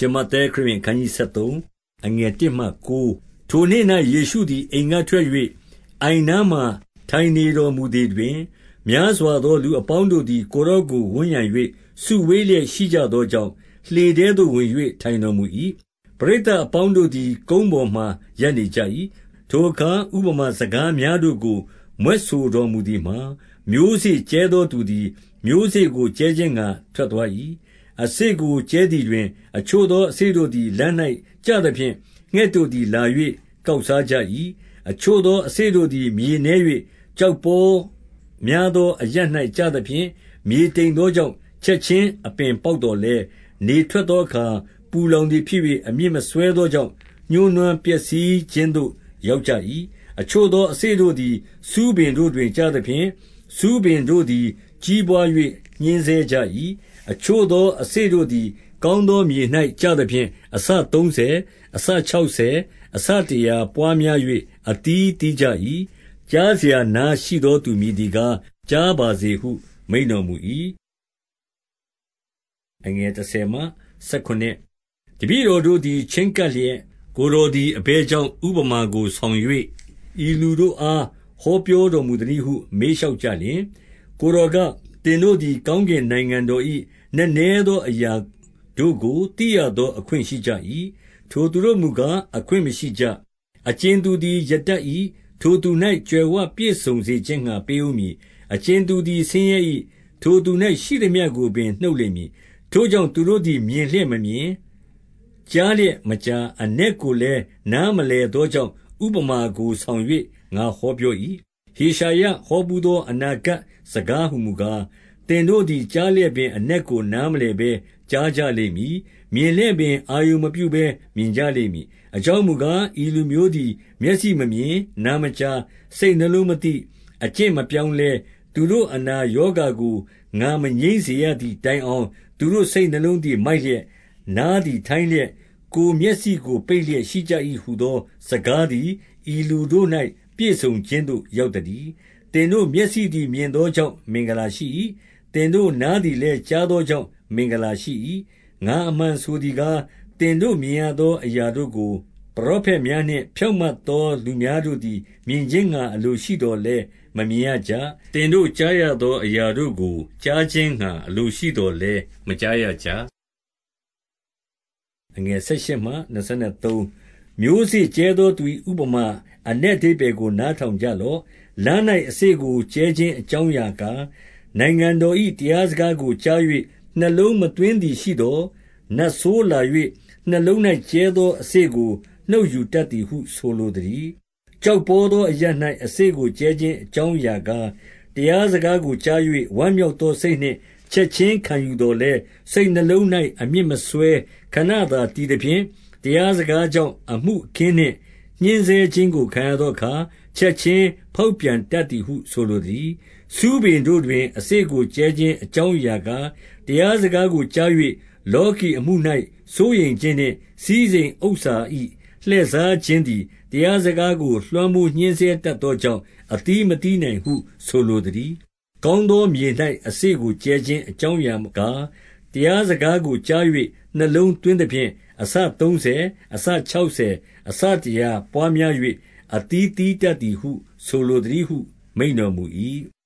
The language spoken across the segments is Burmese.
ရှမဿဲခရစ်ဝင်ခန်းကြီး73အငယ်1မှ9ထိုနေ့၌ယေရှုသည် အိမ်ကထွက်၍အိုင်နားမှထိုင်နေတော်မူသည်တွင် များစွာသောလူအပေါင်းတို့သည် ကိုရော့ကို ဝန်းရံ၍စုဝေးလျက်ရှိကြသောကြောင့် လှေထဲသို့ဝင်၍ထိုင်တော်မူ၏ပရိသတ်အပေါင်းတို့သည် ကုန်းပေါ်မှရပ်နေကြ၏ထိုအခါ ဥပမာစကားများတို့ကိုမွဲ့ဆိုတော်မူသည်မှာ မျိုးစေ့ကျဲသောသူသည် မျိုးစေ့ကိုကျဲခြင်းငှါ ထွက်သွား၏။ အစေ့ကိုကျဲသည်တွင် အချို့သော အစေ့တို့သည် လမ်း၌ကျသဖြင့် ငှက်တို့သည်လာ၍ကောက်စားကြ၏။အချို့သောအစေ့တို့သည် မြေနည်း၍ကျောက်ပေါများသောအရပ်၌ကျသဖြင့် မြေတိမ်သောကြောင့် ချက်ခြင်း အပင်ပေါက်သော်လည်း၊နေထွက်သောအခါ ပူလောင်သည်ဖြစ်၍အမြစ်မစွဲသောကြောင့် ညှိုးနွမ်းပျက်စီးခြင်းသို့ ရောက်ကြ၏။အချို့သောအစေ့တို့သည် ဆူးပင်တို့တွင် ကျသဖြင့် ဆူးပင်တို့သည် ကြီးပွား၍ညှဉ်းဆဲကြ၏။ အချို့သော အစေ့တို့သည် ကောင်းသောမြေ၌ကျသဖြင့် အဆသုံးဆယ်၊အဆခြောက်ဆယ်၊အဆတရာ ပွားများ၍အသီးသီးကြ၏။ကြားစရာနားရှိသောသူ မည်သည်ကား ကြားပါစေဟု မိန့်တော်မူ၏။တပည့်တော်တို့သည် ချဉ်းကပ်လျက်၊ကိုယ်တော်သည် အဘယ်ကြောင့် ဥပမာကိုဆောင်၍ဤလူတို့အား ဟောပြောတော်မူသနည်းဟု မေးလျှောက်ကြလျှင်၊ကိုယ်တော်က၊သင်တို့သည် ကောင်းကင်နိုင်ငံတော်၏ နက်နဲသောအရာတို့ကို သိရသောအခွင့်ရှိကြ၏။ထိုသူတို့မူကား အခွင့်မရှိကြ။အကြင်သူသည် ရတတ်၏။ထိုသူ၌ကြွယ်ဝပြည့်စုံစေခြင်းငှါ ပေးဦးမည်။အကြင်သူသည် ဆင်းရဲ၏။ထိုသူ၌ရှိသမျှကိုပင် နှုတ်လိမ့်မည်။ထိုကြောင့် သူတို့သည် မြင်လျက်မမြင်၊ကြားလျက်မကြား၊အနက်ကိုလည်း နားမလည်သောကြောင့် ဥပမာကိုဆောင်၍ငါဟောပြော၏။ဟေရှာယဟောဘူးသော အနာဂတ်စကားဟူမူကား၊ သင်တို့သည် ကြားလျက်ပင် အနက်ကို နားမလည်ဘဲ ကြားကြလိမ့်မည်။မြင်လျက်ပင် အာရုံမပြုဘဲ မြင်ကြလိမ့်မည်။အကြောင်းမူကား၊ဤလူမျိုးသည် မျက်စိမမြင်၊နားမကြား၊စိတ်နှလုံးမသိ၊အကျင့်မပြောင်းလဲ၊သူတို့အနာရောဂါကို ငါမငြိမ်းစေရသည်တိုင်အောင် သူတို့စိတ်နှလုံးသည် မိုက်လျက်၊နားသည်ထိုင်းလျက်၊ကိုယ်မျက်စိကို ပိတ်လျက်ရှိကြ၏ဟူသော စကားသည် ဤလူတို့၌ပြည့်စုံခြင်းသို့ ရောက်သတည်း။သင်တို့မျက်စိသည် မြင်သောကြောင့် မင်္ဂလာရှိ၏။သ င်တို့နားသည်လည်း ကြားသောကြောင့် မင်္ဂလာရှိ၏။ငါအမှန်ဆိုသည်ကား၊သင်တို့မြင်ရသော အရာတို့ကို ပရောဖက်များနှင့် ဖြောင့်မတ်သော လူများတို့သည် မြင်ခြင်းငှါ အလိုရှိသော်လည်း မမြင်ရကြ။သင်တို့ကြားရသော အရာတို့ကို ကြားခြင်းငှါ အလိုရှိသော်လည်း မကြားရကြ။မျိုးစေ့ကြဲသောသူ၏ဥပမာအနက်အဓိပ္ပါယ်ကို နားထောင်ကြလော့။လမ်း၌အစေ့ကို ကြဲခြင်းအကြောင်းအရာကား၊ နိုင်ငံတော်၏တရားစကားကိုကြား၍နှလုံးမသွင်းသည်ရှိသော်၊နတ်ဆိုးလာ၍နှလုံး၌ကြဲသော အစေ့ကို နှုတ်ယူတတ်သည်ဟု ဆိုလိုသတည်း။ကျောက်ပေါသောအရပ်၌အစေ့ကိုကြဲခြင်းအကြောင်းအရာကား၊တရားစကားကိုကြား၍ဝမ်းမြောက်သောစိတ်နှင့် ချက်ခြင်းခံယူသော်လည်း၊စိတ်နှလုံး၌အမြစ်မစွဲခဏသာတည်သဖြင့်၊တရားစကားကြောင့် အမှုအခင်းနှင့် ညှဉ်းဆဲခြင်းကို ခံရသောအခါ ချက်ခြင်းဖောက်ပြန်တတ်သည်ဟု ဆိုလိုသတည်း။ ဆူးပင်တို့တွင် အစေ့ကိုကြဲခြင်း အကြောင်းအရာကား၊တရားစကားကိုကြား၍လောကီအမှု၌စိုးရိမ်ခြင်းနှင့် စည်းစိမ်ဥစ္စာ၏လှည့်စားခြင်းသည် တရားစကားကို လွှမ်းမိုးညှဉ်းဆဲတတ်သောကြောင့် အသီးမသီးနိုင်ဟု ဆိုလိုသတည်း။ကောင်းသောမြေ၌အစေ့ကိုကြဲခြင်း အကြောင်းအရာကား၊တရားစကားကိုကြား၍နှလုံးသွင်းသဖြင့် အဆသုံးဆယ်၊အဆခြောက်ဆယ်၊အဆတရာပွားများ၍အသီးသီးတတ်သည်ဟု ဆိုလိုသတည်းဟု မိန့်တော်မူ၏။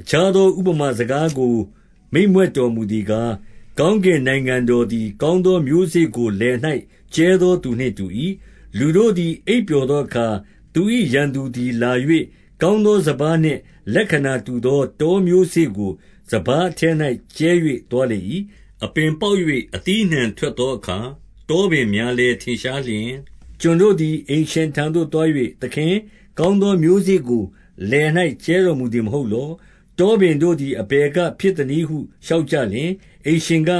အခြားသော ဥပမာစကားကို မိန့်မြွက်တော်မူသည်ကား၊ကောင်းကင်နိုင်ငံတော်သည် ကောင်းသောမျိုးစေ့ကို လယ်၌ကြဲသောသူနှင့်တူ၏။လူတို့သည် အိပ်ပျော်သောအခါ သူ၏ရန်သူသည်လာ၍ကောင်းသောစပါးနှင့် လက္ခဏာတူသော တောမျိုးစေ့ကို စပါးအထဲ၌ကြဲ၍သွားလေ၏။အပင်ပေါက်၍အသီးအနှံထွက်သောအခါ တောပင်များလည်း ထင်ရှားလျှင်၊ကျွန်တို့သည် အိမ်ရှင်ထံသို့သွား၍၊သခင်၊ကောင်းသောမျိုးစေ့ကို လယ်၌ကြဲတော်မူသည်မဟုတ်လော။တောပင်တို့သည် အဘယ်ကဖြစ်သနည်းဟု လျှောက်ကြလျှင်၊အိမ်ရှင်က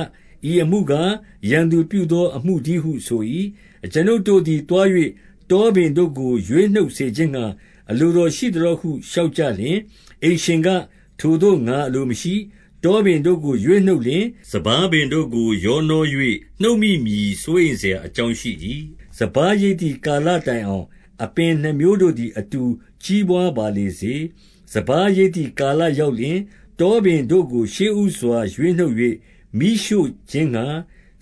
၊ဤအမှုကား ရန်သူပြုသောအမှုတည်းဟုဆို၏။အကျွန်ုပ်တို့သည် သွား၍တောပင်တို့ကို ရွေးနှုတ်စေခြင်းငှါ အလိုတော်ရှိသလောဟု လျှောက်ကြလျှင်၊အိမ်ရှင်က၊ထိုသို့ ငါအလိုမရှိ။တောပင်တို့ကို ရွေးနှုတ်လျှင် စပါးပင်တို့ကို ရောနှော၍နှုတ်မိမည်စိုးရိမ်စရာအကြောင်းရှိ၏။စပါးရိတ်သည်ကာလတိုင်အောင် အပင်နှစ်မျိုးတို့သည် အတူ ကြီးပွားပါလေစေ။စပါးရိတ်သည်ကာလရောက်လျှင်၊တတောပင်တို့ကိုရှေ့ဦးစွာ ရွေးနှုတ်၍မီးရှို့ခြင်းငှါ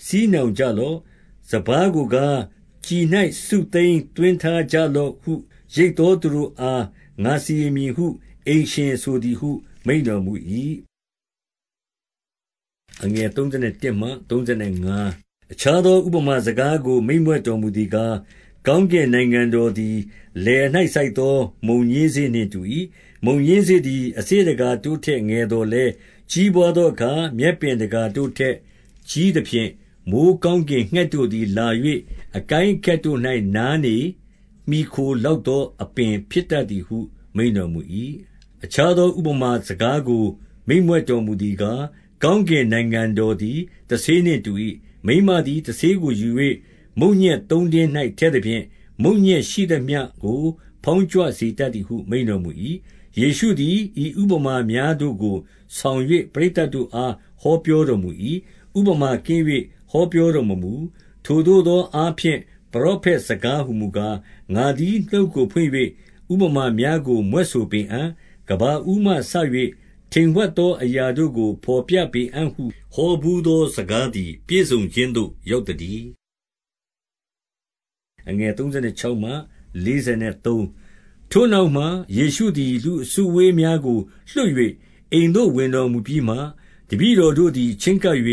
စီးနှောင်ကြလော့။စပါးကိုကား၊ကျီ၌စုသိမ်းသွင်းထားကြလော့ဟုရိတ်သောသူတို့အားငါစီရင်မည်ဟုအိမ်ရှင်ဆိုသည်ဟု မိန့်တော်မူ၏။အခြားသောဥပမာစကားကိုမိန့်မြွက်တော်မူသည်ကား၊ ကောင်းကင်နိုင်ငံတော်သည် လယ်၌စိုက်သော မုန်ညင်းစေ့နှင့်တူ၏။မုန်ညင်းစေ့သည် အစေ့တကာတို့ထက် ငယ်သော်လည်း၊ကြီးပွားသောအခါ မြက်ပင်တကာတို့ထက် ကြီးသဖြင့်၊မိုဃ်းကောင်းကင်ငှက်တို့သည် လာ၍အကိုင်းအခက်တို့၌နားနေမှီခိုလောက်သော အပင်ဖြစ်တတ်သည်ဟု မိန့်တော်မူ၏။အခြားသော ဥပမာစကားကို မိန့်မြွက်တော်မူသည်ကား၊ကောင်းကင်နိုင်ငံတော်သည် တဆေးနှင့်တူ၏။မိန်းမသည် တဆေးကိုယူ၍ မုန့်ညက်သုံးတင်း၌ထည့်သဖြင့်၊မုန့်ညက်ရှိသမျှကိုဖောင်းကြွစေတတ်သည်ဟုမိန့်တော်မူ၏။ယေရှုသည်ဤဥပမာများတို့ကို ဆောင်၍ပရိသတ်တို့အားဟောပြောတော်မူ၏။ဥပမာကင်း၍ဟောပြောတော်မမူ။ထိုသို့သောအားဖြင့်ပရောဖက်စကားဟူမူကား၊ငါသည်နှုတ်ကိုဖွင့်၍ဥပမာများကိုမြွက်ဆိုပေအံ့။ကမ္ဘာဦးမှစ၍ထိမ်ဝှက်သောအရာတို့ကိုဘော်ပြပေအံ့ဟုဟောဘူးသောစကားသည် ပြည့်စုံခြင်းသို့ရောက်သတည်း။ ထိုနောက်မှယေရှုသည် လူအစုအဝေးများကိုလွှတ်၍အိမ်သို့ဝင်တော်မူပြီးမှ၊တပည့်တော်တို့သည် ချဉ်းကပ်၍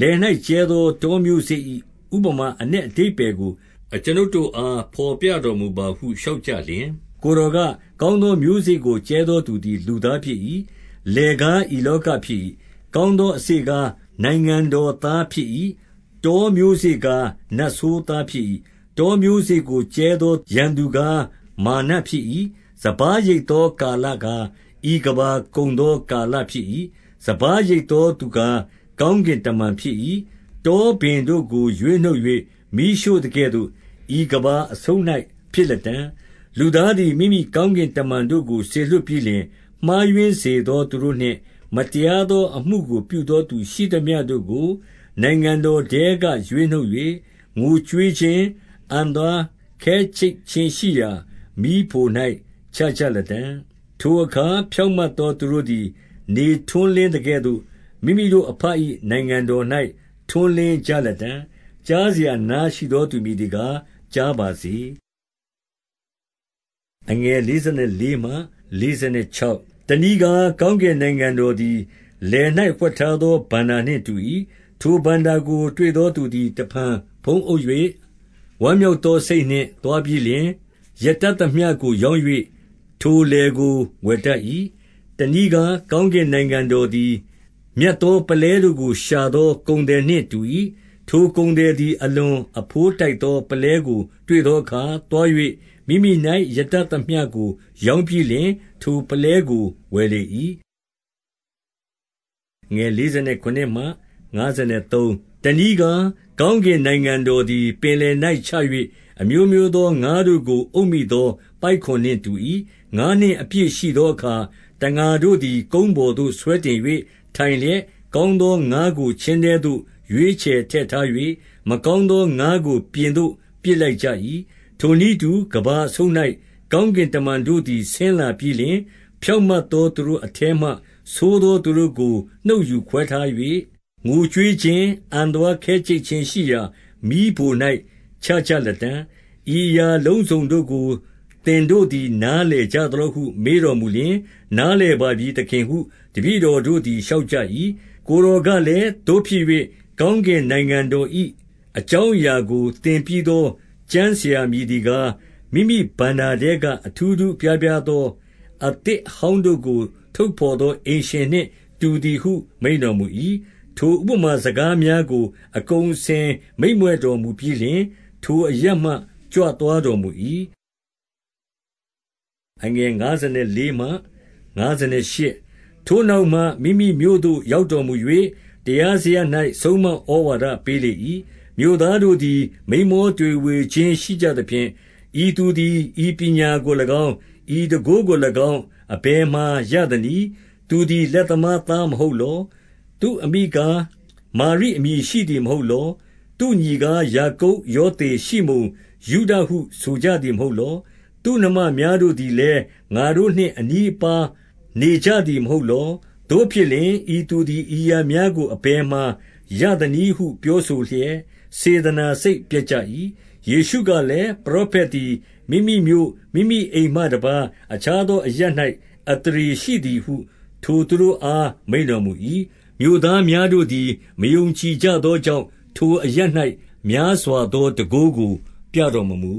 လယ်၌ကြဲသော တောမျိုးစေ့၏ဥပမာအနက်အဓိပ္ပါယ်ကို အကျွန်ုပ်တို့အား ဘော်ပြတော်မူပါဟု လျှောက်ကြလျှင်၊ကိုယ်တော်က၊ကောင်းသောမျိုးစေ့ကို ကြဲသောသူသည် လူသားဖြစ်၏။လယ်ကား ဤလောကဖြစ်၏။ကောင်းသောအစေ့ကား နိုင်ငံတော်သားဖြစ်၏။တောမျိုးစေ့ကား နတ်ဆိုးသားဖြစ်၏။ တောမျိုးစေ့ကို ကြဲသောရန်သူကား မာရ်နတ်ဖြစ်၏။စပါးရိတ်သောကာလကား၊ဤကမ္ဘာကုန်သောကာလဖြစ်၏။စပါးရိတ်သောသူကား ကောင်းကင်တမန်ဖြစ်၏။တောပင်တို့ကို ရွေးနှုတ်၍မီးရှို့သကဲ့သို့ ဤကမ္ဘာအဆုံး၌ဖြစ်လတံ့။လူသားသည် မိမိကောင်းကင်တမန်တို့ကို စေလွှတ်ပြီးလျှင်၊မှားယွင်းစေသောသူတို့နှင့် မတရားသော အမှုကို ပြုသောသူရှိသမျှတို့ကို နိုင်ငံတော်ထဲက ရွေးနှုတ်၍ငိုကြွေးခြင်း၊ အံသွားခဲကြိတ်ခြင်းရှိရာမီးဖို၌ချကြလတံ့။ထိုအခါဖြောင့်မတ်သောသူတို့သည် နေထွန်းလင်းသကဲ့သို့မိမိတို့အဘ၏နိုင်ငံတော်၌ထွန်းလင်းကြလတံ့။ကြားစရာနားရှိသောသူမည်သည်ကားကြားပါစေ။တနည်းကား၊ကောင်းကင်နိုင်ငံတော်သည်လယ်၌ဝှက်ထားသောဘဏ္ဍာနှင့်တူ၏။ထိုဘဏ္ဍာကို တွေ့သောသူသည်တဖန်ဖုံးအုပ်၍ ဝမ်းမြောက်သောစိတ်နှင့် သွားပြီးလျှင်၊ရတတ်သမျှကို ရောင်း၍ထိုလယ်ကို ဝယ်တတ်၏။တနည်းကား၊ကောင်းကင်နိုင်ငံတော်သည် မြတ်သောပုလဲတို့ကို ရှာသောကုန်သည်နှင့်တူ၏။ထိုကုန်သည်သည် အလွန်အဘိုးထိုက်သော ပုလဲကို တွေ့သောအခါ သွား၍မိမိ၌ရတတ်သမျှကို ရောင်းပြီးလျှင် ထိုပုလဲကို ဝယ်လေ၏။ တနည်းကား၊ကောင်းကင်နိုင်ငံတော်သည် ပင်လယ်၌ချ၍အမျိုးမျိုးသော ငါးတို့ကို အုပ်မိသော ပိုက်ကွန်နှင့်တူ၏။ငါးနှင့်အပြည့်ရှိသောအခါ တံငါတို့သည် ကုန်းပေါ်သို့ ဆွဲတင်၍ထိုင်လျက်၊ကောင်းသောငါးကိုကျင်းထဲသို့ ရွေးချယ်ထည့်ထား၍၊မကောင်းသောငါးကို ပြင်သို့ပစ်လိုက်ကြ၏။ထိုနည်းတူ ကမ္ဘာအဆုံး၌ကောင်းကင်တမန်တို့သည် ဆင်းလာပြီးလျှင်၊ဖြောင့်မတ်သောသူတို့အထဲမှ ဆိုးသောသူတို့ကို နှုတ်ယူခွဲထား၍ ငိုကြွေးခြင်း၊အံသွားခဲကြိတ်ခြင်းရှိရာ မီးဖို၌ချကြလတံ့။ဤအရာအလုံးစုံတို့ကို သင်တို့သည် နားလည်ကြသလောဟု မေးတော်မူလျှင်၊နားလည်ပါပြီသခင်ဟု တပည့်တော်တို့သည် လျှောက်ကြ၏။ကိုယ်တော်ကလည်း၊သို့ဖြစ်၍ကောင်းကင်နိုင်ငံတော်၏အကြောင်းအရာကို သင်ပြီးသော ကျမ်းဆရာမည်သည်ကား၊မိမိဘဏ္ဍာထဲက အထူးထူးအပြားပြားသော အသစ်အဟောင်းတို့ကို ထုတ်ဘော်သော အိမ်ရှင်နှင့်တူသည်ဟု မိန့်တော်မူ၏။ ထိုဥပမာစကားများကို အကုန်အစင် မိန့်မြွက်တော်မူပြီးလျှင်၊ထိုအရပ်မှ ကြွသွားတော်မူ၏။ထိုနောက်မှ မိမိမြို့သို့ ရောက်တော်မူ၍တရားစရပ်၌ဆုံးမဩဝါဒပေးလေ၏။မြို့သားတို့သည် မိန်းမောတွေဝေခြင်းရှိကြသဖြင့်၊ဤသူသည် ဤပညာကို၎င်း၊ဤတန်ခိုးကို၎င်း အဘယ်မှာရသနည်း။သူသည် လက်သမားသားမဟုတ်လော။ သူ့အမိကား မာရိအမည်ရှိသည် မဟုတ်လော။သူ့ညီကား ယာကုပ်၊ယောသေ၊ရှိမုန်၊ယုဒဟု ဆိုကြသည် မဟုတ်လော။သူ့နှမများတို့သည်လည်း ငါတို့နှင့် အနီးအပါးနေကြသည် မဟုတ်လော။သို့ဖြစ်လျှင်၊ဤသူသည် ဤအရာများကို အဘယ်မှာရသနည်းဟု ပြောဆိုလျက် စေတနာစိတ်ပျက်ကြ၏။ယေရှုကလည်း၊ပရောဖက်သည် မိမိမြို့၊မိမိအိမ်မှတပါး အခြားသောအရပ်၌အသရေရှိသည်ဟု ထိုသူတို့အား မိန့်တော်မူ၏။ မြို့သားများတို့သည် မယုံကြည်ကြသောကြောင့်၊ထိုအရပ်၌များစွာသော တန်ခိုးကို ပြတော်မမူ